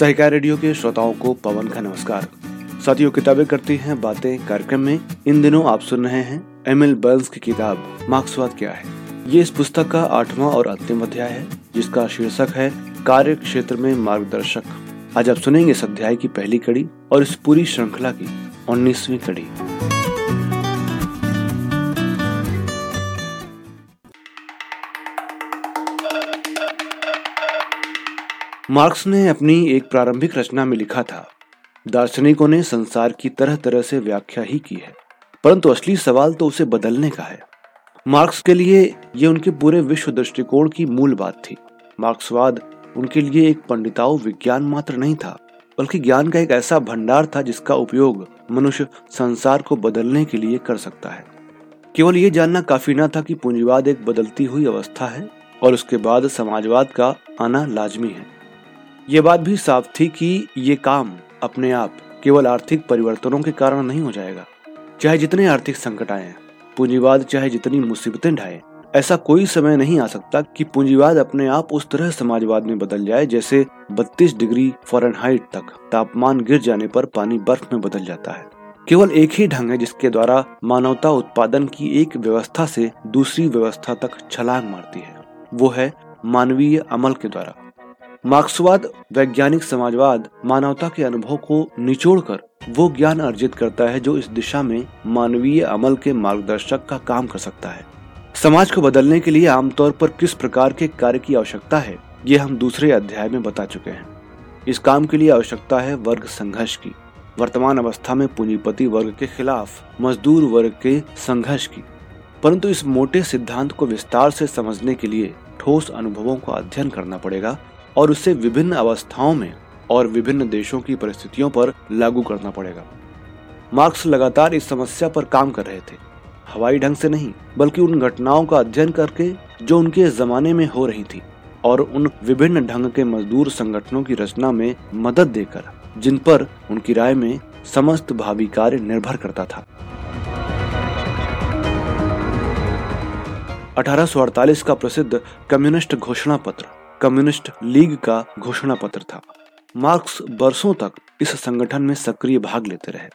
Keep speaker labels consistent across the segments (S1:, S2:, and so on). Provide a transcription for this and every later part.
S1: सहकार radio के श्रोताओं को पवन का नमस्कार। साथियों, किताबें करती हैं, बातें, कार्यक्रम में इन दिनों आप सुन रहे हैं एम एल बर्न्स की किताब मार्क्सवाद क्या है? ये इस पुस्तक का आठवां और अंतिम अध्याय है, जिसका शीर्षक है कार्य क्षेत्र में मार्गदर्शक। आज आप सुनेंगे इस अध्याय की पहली कड़ी और इस पूरी श्रृंखला की उन्नीसवी कड़ी। मार्क्स ने अपनी एक प्रारंभिक रचना में लिखा था, दार्शनिकों ने संसार की तरह तरह से व्याख्या ही की है, परंतु असली सवाल तो उसे बदलने का है। मार्क्स के लिए ये उनके पूरे विश्व दृष्टिकोण की मूल बात थी। मार्क्सवाद उनके लिए एक पंडिताओं विज्ञान मात्र नहीं था, बल्कि ज्ञान का एक ऐसा भंडार था जिसका उपयोग मनुष्य संसार को बदलने के लिए कर सकता है। केवल ये जानना काफ़ी न था कि पूंजीवाद एक बदलती हुई अवस्था है और उसके बाद समाजवाद का आना लाजमी है। ये बात भी साफ़ थी कि ये काम अपने आप केवल आर्थिक परिवर्तनों के कारण नहीं हो जाएगा। चाहे जितने आर्थिक संकट आए पूंजीवाद चाहे जितनी मुसीबतें ढाए, ऐसा कोई समय नहीं आ सकता कि पूंजीवाद अपने आप उस तरह समाजवाद में बदल जाए जैसे 32 डिग्री फॉरेनहाइट तक तापमान गिर जाने पर पानी बर्फ़ में बदल जाता है। केवल एक ही ढंग है जिसके द्वारा मानवता उत्पादन की एक व्यवस्था से दूसरी व्यवस्था तक छलांग मारती है। वो है मानवीय अमल के द्वारा। मार्क्सवाद, वैज्ञानिक समाजवाद, मानवता के अनुभव को निचोड़कर वो ज्ञान अर्जित करता है जो इस दिशा में मानवीय अमल के मार्गदर्शक का काम कर सकता है। समाज को बदलने के लिए आमतौर पर किस प्रकार के कार्य की आवश्यकता है, ये हम दूसरे अध्याय में बता चुके हैं। इस काम के लिए आवश्यकता है वर्ग संघर्ष की। वर्तमान अवस्था में पूंजीपति वर्ग के खिलाफ, मजदूर वर्ग के संघर्ष की। परंतु इस मोटे सिद्धांत को विस्तार से समझने के लिए ठोस अनुभवों का अध्ययन करना पड़ेगा और उसे विभिन्न अवस्थाओं में और विभिन्न देशों की परिस्थितियों पर लागू करना पड़ेगा। मार्क्स लगातार इस समस्या पर काम कर रहे थे। हवाई ढंग से नहीं, बल्कि उन घटनाओं का अध्ययन करके जो उनके जमाने में हो रही थी और उन विभिन्न ढंग के मजदूर संगठनों की रचना में मदद देकर, जिन पर उनकी राय में समस्त भावी कार्य निर्भर करता था। 1848 का प्रसिद्ध कम्युनिस्ट घोषणा पत्र कम्युनिस्ट लीग का घोषणा पत्र था। मार्क्स बरसों तक इस संगठन में सक्रिय भाग लेते रहे।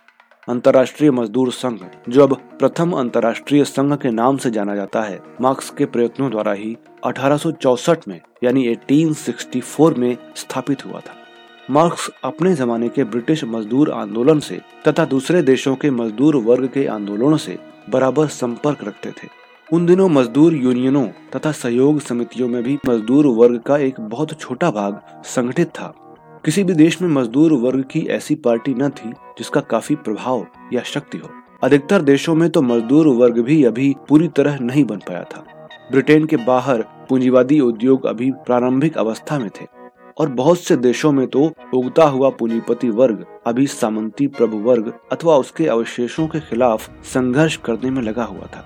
S1: अंतर्राष्ट्रीय मजदूर संघ, जो अब प्रथम अंतर्राष्ट्रीय संघ के नाम से जाना जाता है, मार्क्स के प्रयत्नों द्वारा ही 1864 में, यानी 1864 में स्थापित हुआ था। मार्क्स अपने जमाने के ब्रिटिश मजदूर आंदोलन से तथा दूसरे देशों के मजदूर वर्ग के आंदोलनों से बराबर संपर्क रखते थे। उन दिनों मजदूर यूनियनों तथा सहयोग समितियों में भी मजदूर वर्ग का एक बहुत छोटा भाग संगठित था। किसी भी देश में मजदूर वर्ग की ऐसी पार्टी न थी, जिसका काफ़ी प्रभाव या शक्ति हो। अधिकतर देशों में तो मजदूर वर्ग भी अभी पूरी तरह नहीं बन पाया था। ब्रिटेन के बाहर पूंजीवादी उद्योग अभी प्रारंभिक अवस्था में थे, और बहुत से देशों में तो उगता हुआ पूंजीपति वर्ग अभी सामंती प्रभु वर्ग अथवा उसके अवशेषों के खिलाफ संघर्ष करने में लगा हुआ था।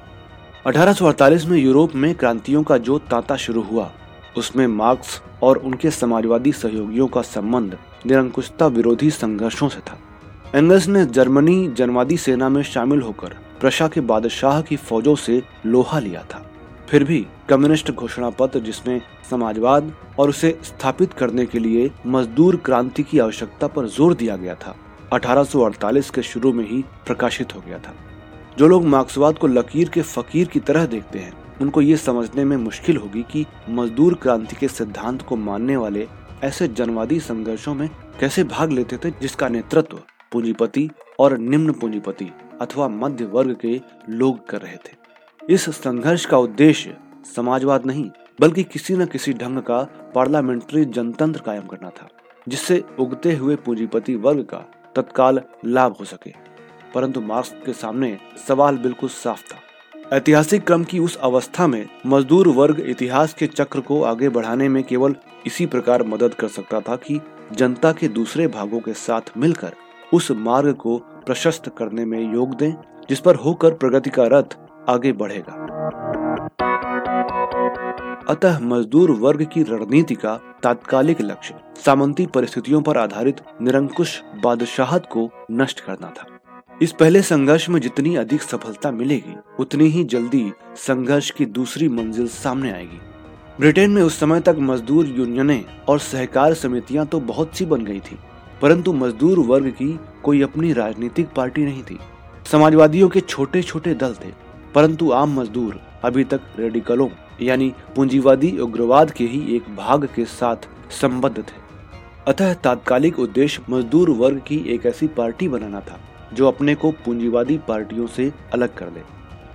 S1: 1848 में यूरोप में क्रांतियों का जो तांता शुरू हुआ, उसमें मार्क्स और उनके समाजवादी सहयोगियों का संबंध निरंकुशता विरोधी संघर्षों से था। एंगल्स ने जर्मनी जनवादी सेना में शामिल होकर प्रशा के बादशाह की फौजों से लोहा लिया था। फिर भी कम्युनिस्ट घोषणा पत्र जिसमें समाजवाद और उसे स्थापित करने के लिए मजदूर क्रांति की आवश्यकता पर ज़ोर दिया गया था 1848 के शुरू में ही प्रकाशित हो गया था। जो लोग मार्क्सवाद को लकीर के फकीर की तरह देखते हैं, उनको ये समझने में मुश्किल होगी कि मजदूर क्रांति के सिद्धांत को मानने वाले ऐसे जनवादी संघर्षों में कैसे भाग लेते थे जिसका नेतृत्व पूंजीपति और निम्न पूंजीपति अथवा मध्य वर्ग के लोग कर रहे थे। इस संघर्ष का उद्देश्य समाजवाद नहीं, बल्कि किसी न किसी ढंग का पार्लियामेंट्री जनतंत्र कायम करना था, जिससे उगते हुए पूंजीपति वर्ग का तत्काल लाभ हो सके। परंतु मार्क्स के सामने सवाल बिल्कुल साफ़ था। ऐतिहासिक क्रम की उस अवस्था में मजदूर वर्ग इतिहास के चक्र को आगे बढ़ाने में केवल इसी प्रकार मदद कर सकता था कि जनता के दूसरे भागों के साथ मिलकर उस मार्ग को प्रशस्त करने में योग दें, जिस पर होकर प्रगति का रथ आगे बढ़ेगा। अतः मजदूर वर्ग की रणनीति का तात्कालिक लक्ष्य सामंती परिस्थितियों पर आधारित निरंकुश बादशाहत को नष्ट करना था। इस पहले संघर्ष में जितनी अधिक सफलता मिलेगी, उतनी ही जल्दी संघर्ष की दूसरी मंजिल सामने आएगी। ब्रिटेन में उस समय तक मजदूर यूनियनें और सहकार समितियाँ तो बहुत सी बन गई थी, परंतु मजदूर वर्ग की कोई अपनी राजनीतिक पार्टी नहीं थी। समाजवादियों के छोटे छोटे दल थे, परंतु आम मजदूर अभी तक रेडिकलों, यानी पूंजीवादी उग्रवाद के ही एक भाग के साथ संबद्ध थे। अतः तात्कालिक उद्देश्य मजदूर वर्ग की एक ऐसी पार्टी बनाना था। जो अपने को पूंजीवादी पार्टियों से अलग कर ले।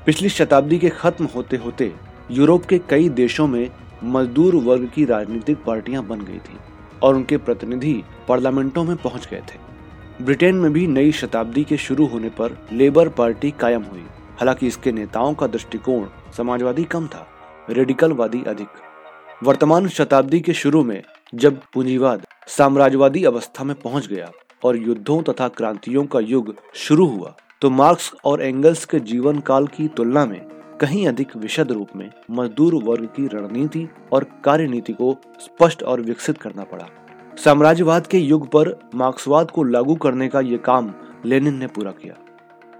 S1: पिछली शताब्दी के खत्म होते होते यूरोप के कई देशों में मजदूर वर्ग की राजनीतिक पार्टियाँ बन गई थी और उनके प्रतिनिधि पार्लियामेंटों में पहुँच गए थे। ब्रिटेन में भी नई शताब्दी के शुरू होने पर लेबर पार्टी कायम हुई। हालाँकि इसके नेताओं का दृष्टिकोण समाजवादी कम था, रेडिकलवादी अधिक। वर्तमान शताब्दी के शुरू में जब पूंजीवाद साम्राज्यवादी अवस्था में पहुँच गया और युद्धों तथा क्रांतियों का युग शुरू हुआ। तो मार्क्स और एंगल्स के जीवन काल की तुलना में कहीं अधिक विशद रूप में मजदूर वर्ग की रणनीति और कार्यनीति को स्पष्ट और विकसित करना पड़ा। साम्राज्यवाद के युग पर मार्क्सवाद को लागू करने का ये काम लेनिन ने पूरा किया।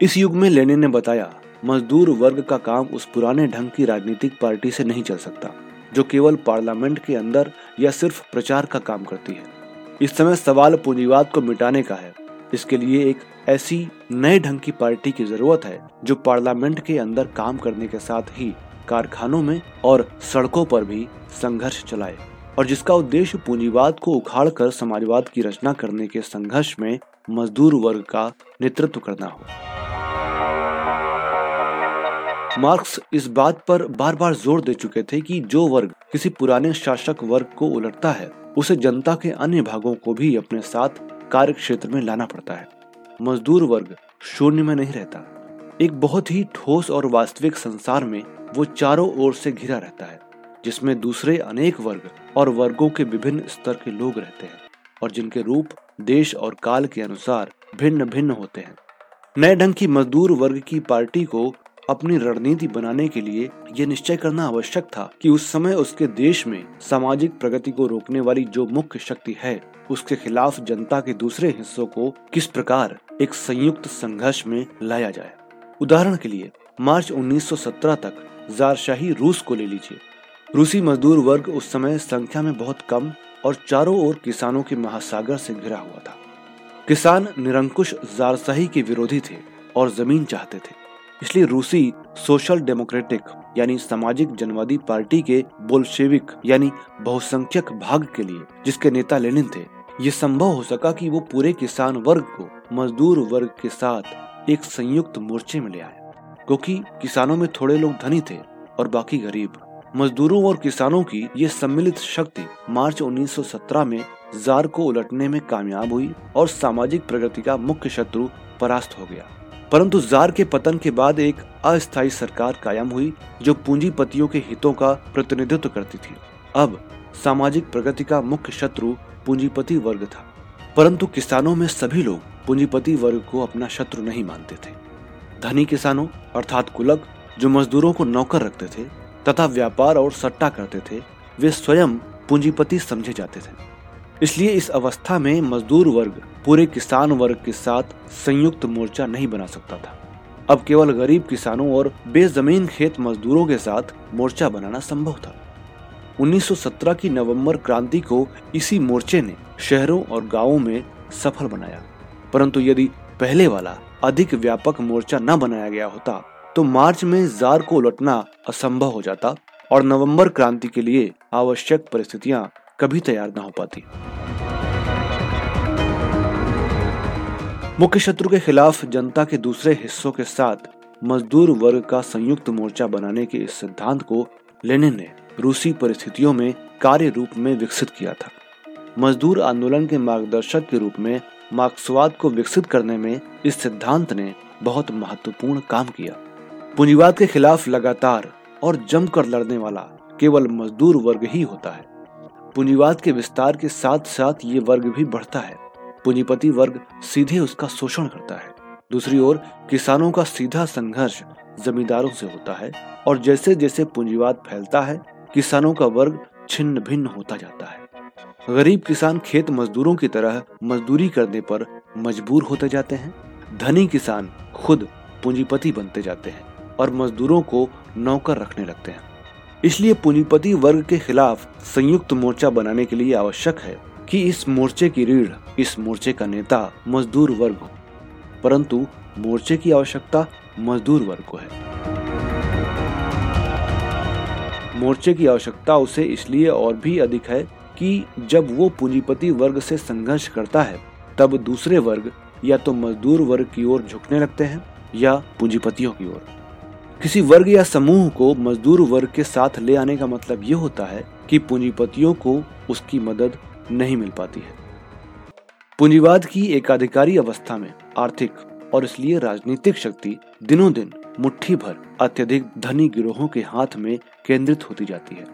S1: इस युग में लेनिन ने बताया, मजदूर वर्ग का काम उस पुराने ढंग की राजनीतिक पार्टी से नहीं चल सकता, जो केवल पार्लियामेंट के अंदर या सिर्फ़ प्रचार का काम करती है। इस समय सवाल पूंजीवाद को मिटाने का है। इसके लिए एक ऐसी नए ढंग की पार्टी की ज़रूरत है, जो पार्लियामेंट के अंदर काम करने के साथ ही कारखानों में और सड़कों पर भी संघर्ष चलाए, और जिसका उद्देश्य पूंजीवाद को उखाड़ कर समाजवाद की रचना करने के संघर्ष में मजदूर वर्ग का नेतृत्व करना हो। मार्क्स इस बात पर बार बार ज़ोर दे चुके थे कि जो वर्ग किसी पुराने शासक वर्ग को उलटता है उसे जनता के अन्य भागों को भी अपने साथ कार्य क्षेत्र में लाना पड़ता है। मजदूर वर्ग शून्य में नहीं रहता। एक बहुत ही ठोस और वास्तविक संसार में वो चारों ओर से घिरा रहता है, जिसमें दूसरे अनेक वर्ग और वर्गों के विभिन्न स्तर के लोग रहते हैं और जिनके रूप देश और काल के अनुसार भिन्न भिन्न होते हैं। नए ढंग की मजदूर वर्ग की पार्टी को अपनी रणनीति बनाने के लिए यह निश्चय करना आवश्यक था कि उस समय उसके देश में सामाजिक प्रगति को रोकने वाली जो मुख्य शक्ति है, उसके खिलाफ जनता के दूसरे हिस्सों को किस प्रकार एक संयुक्त संघर्ष में लाया जाए। उदाहरण के लिए, मार्च 1917 तक जारशाही रूस को ले लीजिए। रूसी मजदूर वर्ग उस समय संख्या में बहुत कम और चारों ओर किसानों के महासागर से घिरा हुआ था। किसान निरंकुश जारशाही के विरोधी थे और ज़मीन चाहते थे। इसलिए रूसी सोशल डेमोक्रेटिक, यानी सामाजिक जनवादी पार्टी के बोल्शेविक, यानी बहुसंख्यक भाग के लिए, जिसके नेता लेनिन थे। ये संभव हो सका कि वो पूरे किसान वर्ग को, मजदूर वर्ग के साथ एक संयुक्त मोर्चे में ले आए। क्योंकि किसानों में थोड़े लोग धनी थे और बाकी गरीब। मजदूरों और किसानों की ये सम्मिलित शक्ति मार्च 1917 में जार को उलटने में कामयाब हुई और सामाजिक प्रगति का मुख्य शत्रु परास्त हो गया। परंतु जार के पतन के बाद एक अस्थायी सरकार कायम हुई, जो पूंजीपतियों के हितों का प्रतिनिधित्व करती थी। अब सामाजिक प्रगति का मुख्य शत्रु पूंजीपति वर्ग था। परंतु किसानों में सभी लोग पूंजीपति वर्ग को अपना शत्रु नहीं मानते थे। धनी किसानों, अर्थात कुलक, जो मजदूरों को नौकर रखते थे, तथा व्यापार और सट्टा करते थे, वे स्वयं पूंजीपति समझे जाते थे। इसलिए इस अवस्था में मजदूर वर्ग पूरे किसान वर्ग के साथ संयुक्त मोर्चा नहीं बना सकता था। अब केवल गरीब किसानों और बेजमीन खेत मजदूरों के साथ मोर्चा बनाना संभव था। 1917 की नवंबर क्रांति को इसी मोर्चे ने शहरों और गाँवों में सफल बनाया। परंतु यदि पहले वाला अधिक व्यापक मोर्चा न बनाया गया होता तो मार्च में जार को उलटना असंभव हो जाता और नवंबर क्रांति के लिए आवश्यक परिस्थितियाँ कभी तैयार न हो पाती। मुख्य शत्रु के खिलाफ जनता के दूसरे हिस्सों के साथ मजदूर वर्ग का संयुक्त मोर्चा बनाने के इस सिद्धांत को लेनिन ने रूसी परिस्थितियों में कार्य रूप में विकसित किया था। मजदूर आंदोलन के मार्गदर्शक के रूप में मार्क्सवाद को विकसित करने में इस सिद्धांत ने बहुत महत्वपूर्ण काम किया। पूंजीवाद के खिलाफ लगातार और जमकर लड़ने वाला केवल मजदूर वर्ग ही होता है। पूंजीवाद के विस्तार के साथ साथ ये वर्ग भी बढ़ता है। पूंजीपति वर्ग सीधे उसका शोषण करता है। दूसरी ओर, किसानों का सीधा संघर्ष जमींदारों से होता है और जैसे जैसे पूंजीवाद फैलता है, किसानों का वर्ग छिन्न भिन्न होता जाता है। गरीब किसान खेत मजदूरों की तरह मजदूरी करने पर मजबूर होते जाते हैं। धनी किसान खुद पूंजीपति बनते जाते हैं और मजदूरों को नौकर रखने लगते हैं। इसलिए पूंजीपति वर्ग के खिलाफ संयुक्त मोर्चा बनाने के लिए आवश्यक है कि इस मोर्चे की रीढ़, इस मोर्चे का नेता मजदूर वर्ग हो। परंतु मोर्चे की आवश्यकता मजदूर वर्ग को है। मोर्चे की आवश्यकता उसे इसलिए और भी अधिक है कि जब वो पूंजीपति वर्ग से संघर्ष करता है, तब दूसरे वर्ग या तो मजदूर वर्ग की ओर झुकने लगते हैं या पूंजीपतियों की ओर। किसी वर्ग या समूह को मजदूर वर्ग के साथ ले आने का मतलब ये होता है कि पूंजीपतियों को उसकी मदद नहीं मिल पाती है। पूंजीवाद की एकाधिकारी अवस्था में आर्थिक और इसलिए राजनीतिक शक्ति दिनों दिन मुट्ठी भर अत्यधिक धनी गिरोहों के हाथ में केंद्रित होती जाती है।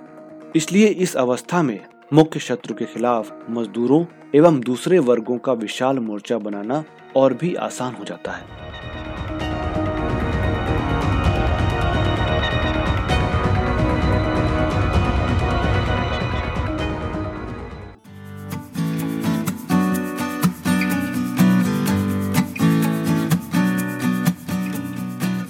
S1: इसलिए इस अवस्था में मुख्य शत्रु के खिलाफ मजदूरों एवं दूसरे वर्गों का विशाल मोर्चा बनाना और भी आसान हो जाता है।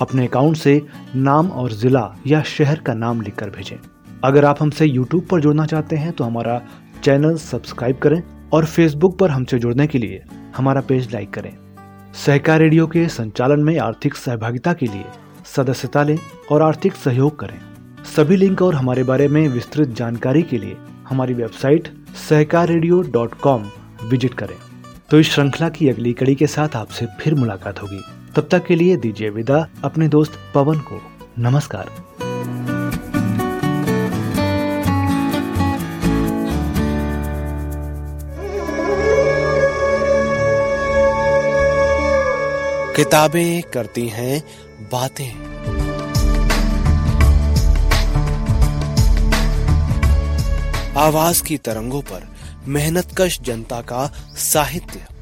S2: अपने अकाउंट से नाम और जिला या शहर का नाम लिखकर भेजें। अगर आप हमसे यूट्यूब पर जुड़ना चाहते हैं तो हमारा चैनल सब्सक्राइब करें और फेसबुक पर हमसे जुड़ने के लिए हमारा पेज लाइक करें। सहकार रेडियो के संचालन में आर्थिक सहभागिता के लिए सदस्यता लें और आर्थिक सहयोग करें। सभी लिंक और हमारे बारे में विस्तृत जानकारी के लिए हमारी website Sahakar radio dot com visit करें। तो इस श्रृंखला की अगली कड़ी के साथ आपसे फिर मुलाकात होगी। तब तक के लिए दीजिए विदा अपने दोस्त पवन को। नमस्कार।
S3: किताबें करती हैं, बातें। आवाज़ की तरंगों पर मेहनतकश जनता का साहित्य।